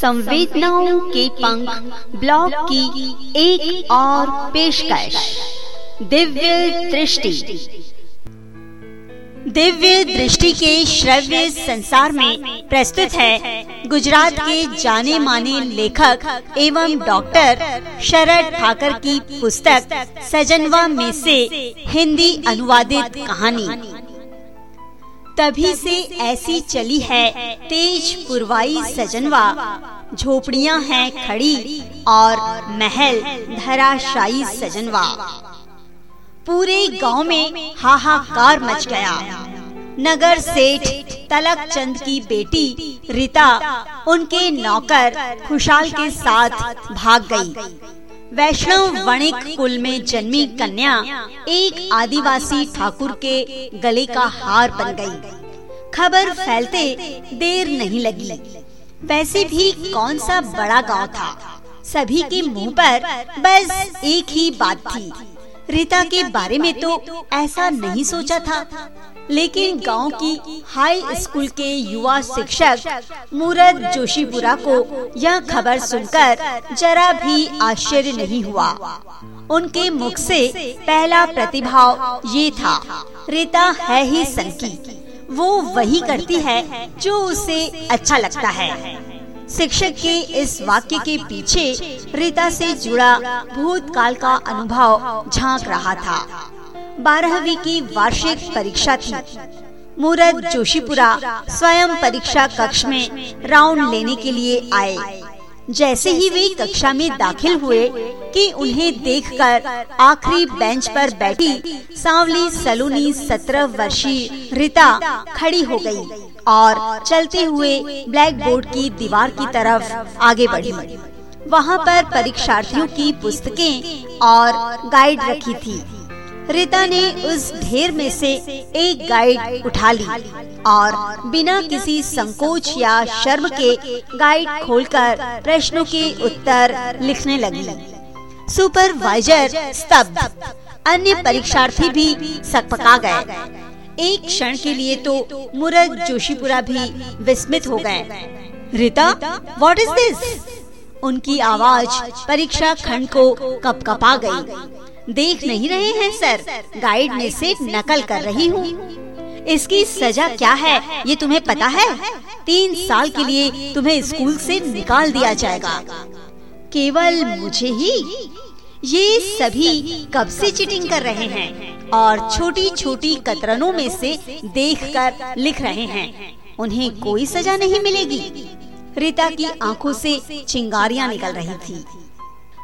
संवेदनाओं के पंख ब्लॉग की एक और पेशकश। दिव्य दृष्टि। दिव्य दृष्टि के श्रव्य संसार में प्रस्तुत है गुजरात के जाने माने लेखक एवं डॉक्टर शरद ठाकर की पुस्तक सजनवा में से हिंदी अनुवादित कहानी। तभी से ऐसी चली है, तेज पुरवाई सजनवा। झोपड़ियाँ हैं खड़ी और महल धराशायी सजनवा। पूरे गाँव में हाहाकार मच गया। नगर सेठ तलक चंद की बेटी रीता, उनके नौकर खुशाल के साथ भाग गई। वैष्णव वणिक कुल में जन्मी कन्या एक आदिवासी ठाकुर के गले का हार बन गई। खबर फैलते देर नहीं लगी। वैसे भी कौन सा बड़ा गाँव था? सभी के मुँह पर बस एक ही बात थी। रीता के बारे में तो ऐसा नहीं सोचा था। लेकिन गाँव की हाई स्कूल के युवा शिक्षक मूरत जोशीपुरा को यह खबर सुनकर जरा भी आश्चर्य नहीं हुआ। उनके मुख से पहला प्रतिभाव ये था। रीता है ही सनकी वो वही करती है जो उसे अच्छा लगता है। शिक्षक के इस वाक्य के पीछे रीता से जुड़ा भूतकाल का अनुभव झाँक रहा था। बारहवीं की वार्षिक परीक्षा थी। मूरत जोशीपुरा स्वयं परीक्षा कक्ष में राउंड लेने के लिए आए। जैसे ही वे कक्षा में दाखिल हुए कि उन्हें देखकर आखिरी बेंच पर बैठी सांवली सलोनी सत्रह वर्षीय रीता खड़ी हो गई और चलते हुए ब्लैक बोर्ड की दीवार की तरफ़ आगे बढ़ी। वहाँ पर परीक्षार्थियों की पुस्तकें और गाइड रखी थी। रीता ने उस ढेर में से एक गाइड उठा ली और बिना किसी संकोच या शर्म के गाइड खोलकर प्रश्नों के उत्तर लिखने लगी। सुपरवाइजर स्तब्ध। अन्य परीक्षार्थी भी सकपका गए। एक क्षण के लिए तो मुरद जोशीपुरा भी विस्मित हो गए। रीता व्हाट इज़ दिस उनकी आवाज़ परीक्षा खंड को कपकपा गई। देख नहीं रहे हैं सर। गाइड में से नकल कर रही हूँ। इसकी सजा क्या है? ये तुम्हें पता है? तीन साल के लिए तुम्हें स्कूल से निकाल दिया जाएगा। केवल मुझे ही ये सभी कब से चीटिंग कर रहे हैं? और छोटी छोटी कतरनों में से देखकर लिख रहे हैं। उन्हें कोई सजा नहीं मिलेगी। रीता की आँखों से चिंगारियाँ निकल रही थी।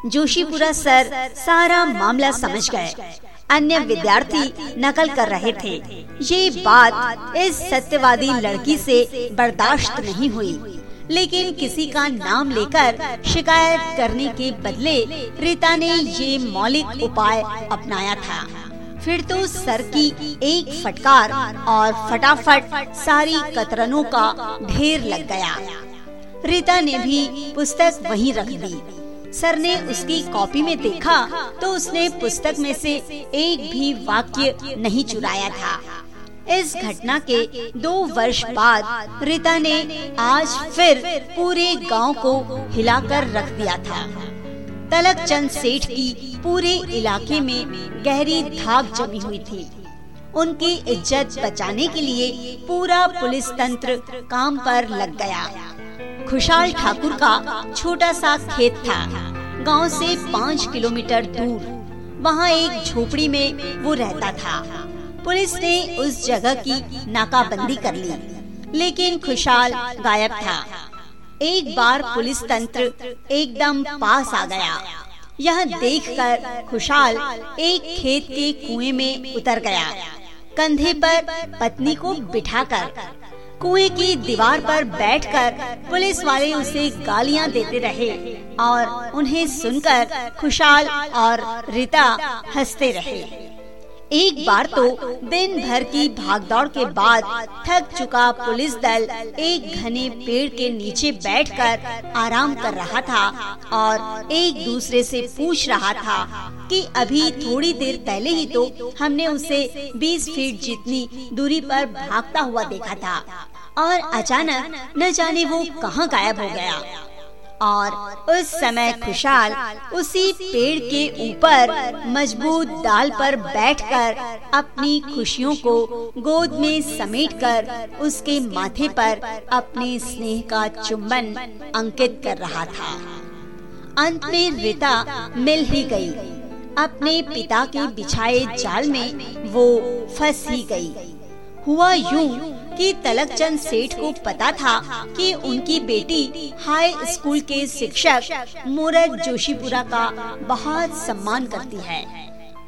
जोशीपुरा सर सारा मामला समझ गए। अन्य विद्यार्थी नकल कर रहे थे। ये बात इस सत्यवादी लड़की से बर्दाश्त नहीं हुई। लेकिन किसी का नाम लेकर शिकायत करने के बदले रीता ने ये मौलिक उपाय अपनाया था। फिर तो सर की एक फटकार और फटाफट सारी कतरनों का ढेर लग गया। रीता ने भी पुस्तक वहीं रख दी। सर ने उसकी कॉपी में देखा तो उसने पुस्तक में से एक भी वाक्य नहीं चुराया था। इस घटना के दो वर्ष बाद रीता ने आज फिर पूरे गाँव को हिलाकर रख दिया था। तलक चंद सेठ की पूरे इलाके में गहरी धाक जमी हुई थी। उनकी इज़्ज़त बचाने के लिए पूरा पुलिस तंत्र काम पर लग गया। खुशाल ठाकुर का छोटा सा खेत था। गाँव से पाँच किलोमीटर दूर। वहाँ एक झोपड़ी में वो रहता था। पुलिस ने उस जगह की नाकाबंदी कर ली, लेकिन खुशहाल गायब था। एक बार पुलिस तंत्र एकदम पास आ गया। यह देखकर खुशहाल एक खेत के कुएँ में उतर गया। कंधे पर पत्नी को बिठाकर कुएँ की दीवार पर बैठकर पुलिस वाले उसे गालियाँ देते रहे। और उन्हें सुनकर खुशहाल और रीता हँसते रहे। एक बार तो दिन भर की भागदौड़ के बाद थक चुका पुलिस दल एक घने पेड़ के नीचे बैठकर आराम कर रहा था और एक दूसरे से पूछ रहा था कि अभी थोड़ी देर पहले ही तो हमने उसे 20 फीट जितनी दूरी पर भागता हुआ देखा था और अचानक न जाने वो कहाँ गायब हो गया। और उस समय खुशहाल उसी पेड़ के ऊपर मज़बूत डाल पर बैठकर अपनी खुशियों को गोद में समेटकर उसके माथे पर अपने स्नेह का चुंबन अंकित कर रहा था अंत में रीता मिल ही गई। अपने पिता के बिछाए जाल में वो फंस ही गई। हुआ यूँ कि तलकचंद सेठ को पता था कि उनकी बेटी हाई स्कूल के शिक्षक मूरत जोशीपुरा का बहुत सम्मान करती है।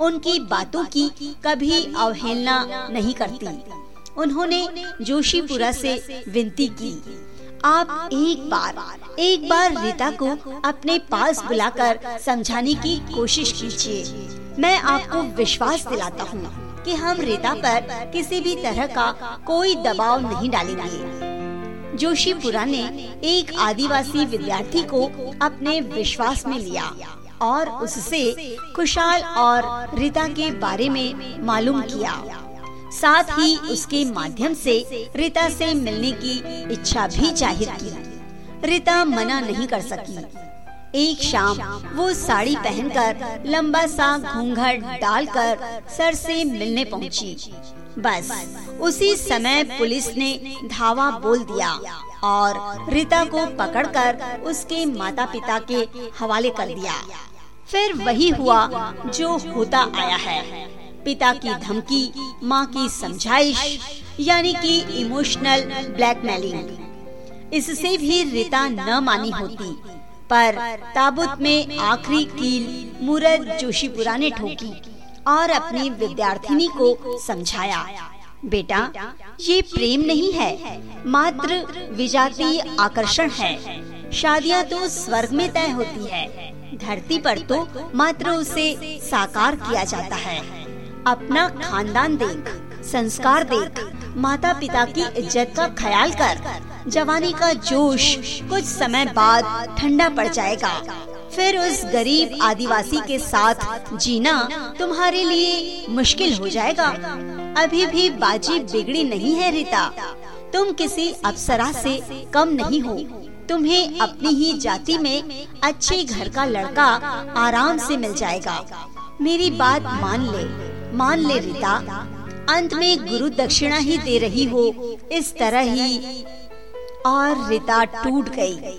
उनकी बातों की कभी अवहेलना नहीं करती। उन्होंने जोशीपुरा से विनती की, आप एक बार एक बार रीता को अपने पास बुलाकर समझाने की कोशिश कीजिए। मैं आपको विश्वास दिलाता हूँ। कि हम रीता पर किसी भी तरह का कोई दबाव नहीं डालेंगे। जोशीपुरा ने एक आदिवासी विद्यार्थी को अपने विश्वास में लिया और उससे खुशहाल और रीता के बारे में मालूम किया। साथ ही उसके माध्यम से रीता से मिलने की इच्छा भी ज़ाहिर की। रीता मना नहीं कर सकी। एक शाम वो साड़ी पहनकर, लंबा सा घूंघट डालकर सर से मिलने पहुँची। बस, उसी समय पुलिस ने धावा बोल दिया और रीता को पकड़कर उसके माता पिता के हवाले कर दिया। फिर वही हुआ जो होता आया है। पिता की धमकी, माँ की समझाइश, यानी कि इमोशनल ब्लैकमेलिंग इससे भी रीता न मानी होती। पर ताबूत में आखिरी कील मूरत जोशीपुरा ने ठोकी और अपनी विद्यार्थिनी को समझाया। बेटा, ये प्रेम नहीं है, मात्र विजातीय आकर्षण है। शादियाँ तो स्वर्ग में तय होती है, धरती पर तो मात्र उसे साकार किया जाता है। अपना खानदान देख, संस्कार देख माता पिता की इज़्ज़त का ख्याल कर जवानी का जोश कुछ समय बाद ठंडा पड़ जाएगा। फिर उस गरीब आदिवासी के साथ जीना तुम्हारे लिए मुश्किल हो जाएगा। अभी भी बाजी बिगड़ी नहीं है, रीता। तुम किसी अप्सरा से कम नहीं हो। तुम्हें अपनी ही जाति में अच्छे घर का लड़का आराम से मिल जाएगा। मेरी बात मान ले मान ले, रीता। अंत में गुरु दक्षिणा ही दे रही हो। इस तरह ही और रिता टूट गई।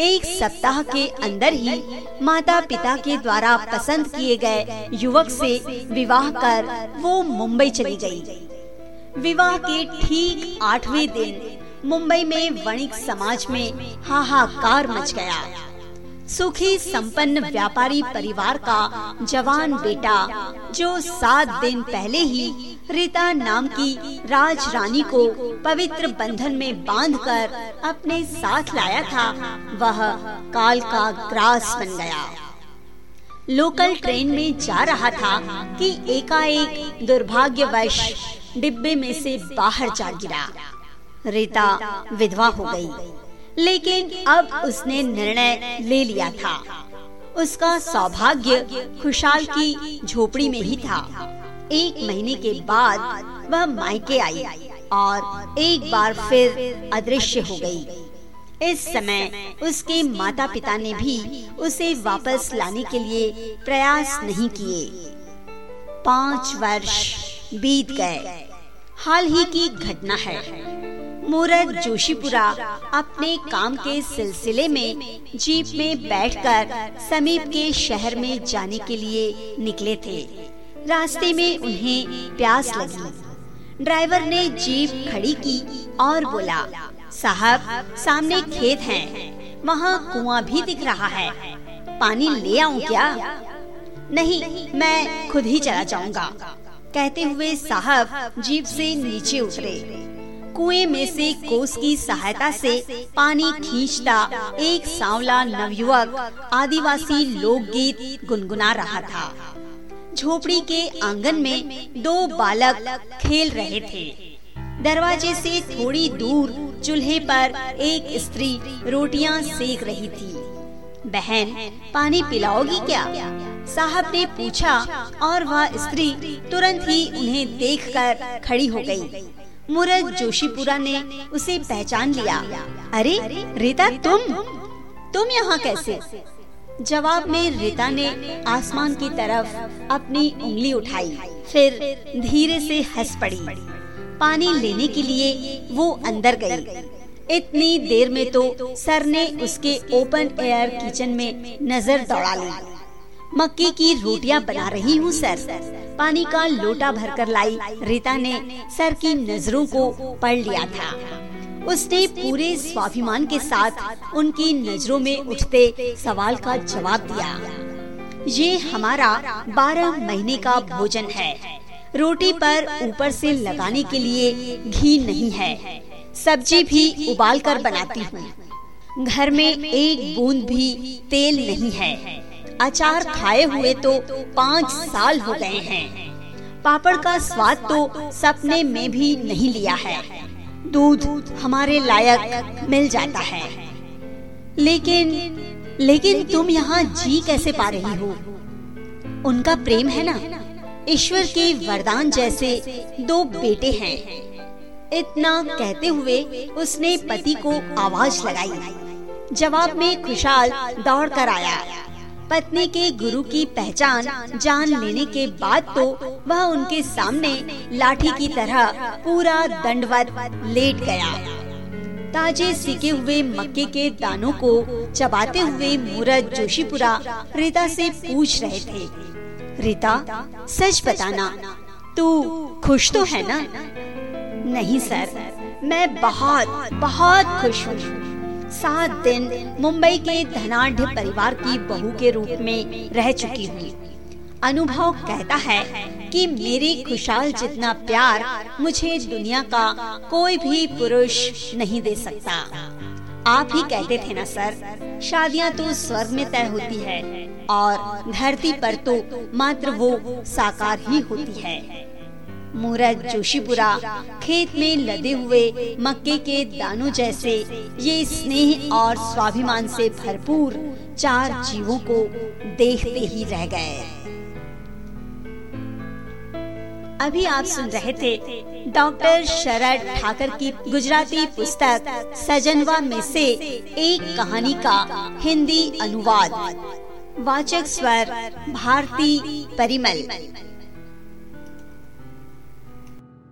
एक सप्ताह के अंदर ही माता पिता के द्वारा पसंद किए गए युवक से विवाह कर वो मुंबई चली गई। विवाह के ठीक आठवें दिन मुंबई में वणिक समाज में हाहाकार मच गया सुखी संपन्न व्यापारी परिवार का जवान बेटा, जो सात दिन पहले ही रीता नाम की राज रानी को पवित्र बंधन में बांधकर अपने साथ लाया था, वह काल का ग्रास बन गया। लोकल ट्रेन में जा रहा था कि एकाएक दुर्भाग्यवश डिब्बे में से बाहर जा गिरा। रीता विधवा हो गई। लेकिन अब उसने निर्णय ले लिया था। उसका सौभाग्य खुशहाल की झोपड़ी में ही था। एक महीने के बाद वह मायके आई और एक बार फिर अदृश्य हो गई। इस समय उसके माता पिता ने भी उसे वापस लाने के लिए प्रयास नहीं किए। पाँच वर्ष बीत गए। हाल ही की घटना है। मूरत जोशीपुरा अपने काम के सिलसिले में जीप में बैठकर समीप के शहर में जाने के लिए निकले थे। रास्ते में उन्हें प्यास लगी। ड्राइवर ने जीप खड़ी की और बोला साहब सामने खेत हैं, वहाँ कुआँ भी दिख रहा है। पानी ले आऊँ क्या? नहीं मैं खुद ही चला जाऊँगा कहते हुए साहब जीप से नीचे उतरे। कुएँ में से कोस की सहायता से पानी खींचता एक सांवला नवयुवक आदिवासी लोकगीत गुनगुना रहा था। झोपड़ी के आँगन में दो बालक खेल रहे थे। दरवाजे से थोड़ी दूर चूल्हे पर एक स्त्री रोटियाँ सेक रही थी। बहन, पानी पिलाओगी क्या? साहब ने पूछा और वह स्त्री तुरंत ही उन्हें देखकर खड़ी हो गई। मुरद जोशीपुरा ने उसे पहचान लिया। अरे, रीता, तुम? तुम यहाँ कैसे? जवाब में रीता ने आसमान की तरफ़ अपनी उंगली उठाई, फिर धीरे से हंस पड़ी। पानी लेने के लिए वो अंदर गई। इतनी देर में तो सर ने उसके ओपन एयर किचन में नज़र दौड़ा ली। मक्के की रोटियाँ बना रही हूँ, सर। पानी का लोटा भरकर लाई। रीता ने सर की नज़रों को पढ़ लिया था। उसने पूरे स्वाभिमान के साथ उनकी नज़रों में उठते सवाल का जवाब दिया। ये हमारा बारह महीने का भोजन है। रोटी पर ऊपर से लगाने के लिए घी नहीं है। सब्ज़ी भी उबाल कर बनाती हूँ। घर में एक बूंद भी तेल नहीं है। अचार खाए हुए तो पाँच साल हो गए हैं। पापड़ का स्वाद तो सपने में भी नहीं लिया है। दूध हमारे लायक मिल जाता है। लेकिन लेकिन तुम यहाँ जी कैसे पा रही हो? उनका प्रेम है ना? ईश्वर के वरदान जैसे दो बेटे हैं। इतना कहते हुए उसने पति को आवाज़ लगाई। जवाब में खुशहाल दौड़ कर आया। पत्नी के गुरु की पहचान, जान लेने के बाद तो वह उनके सामने लाठी की तरह पूरा दंडवत लेट गया। ताजे सीखे हुए मक्के के दानों को चबाते हुए मूरत जोशीपुरा रीता से पूछ रहे थे। रीता, सच बताना, तू खुश तो है ना? नहीं सर, मैं बहुत बहुत खुश हूँ। सात दिन मुंबई के धनाढ़ परिवार की बहू के रूप में रह चुकी हूँ। अनुभव कहता है कि मेरी खुशहाल जितना प्यार मुझे दुनिया का कोई भी पुरुष नहीं दे सकता। आप ही कहते थे ना, सर, शादियाँ तो स्वर्ग में तय होती है और धरती पर तो मात्र वो साकार ही होती है। मूरत जोशीपुरा, खेत में लदे हुए मक्के के दानों जैसे ये स्नेह और स्वाभिमान से भरपूर चार जीवों को देखते ही रह गए। अभी आप सुन रहे थे डॉक्टर शरद ठाकर की गुजराती पुस्तक सजनवा में से एक कहानी का हिंदी अनुवाद। वाचक स्वर, भारती परिमल।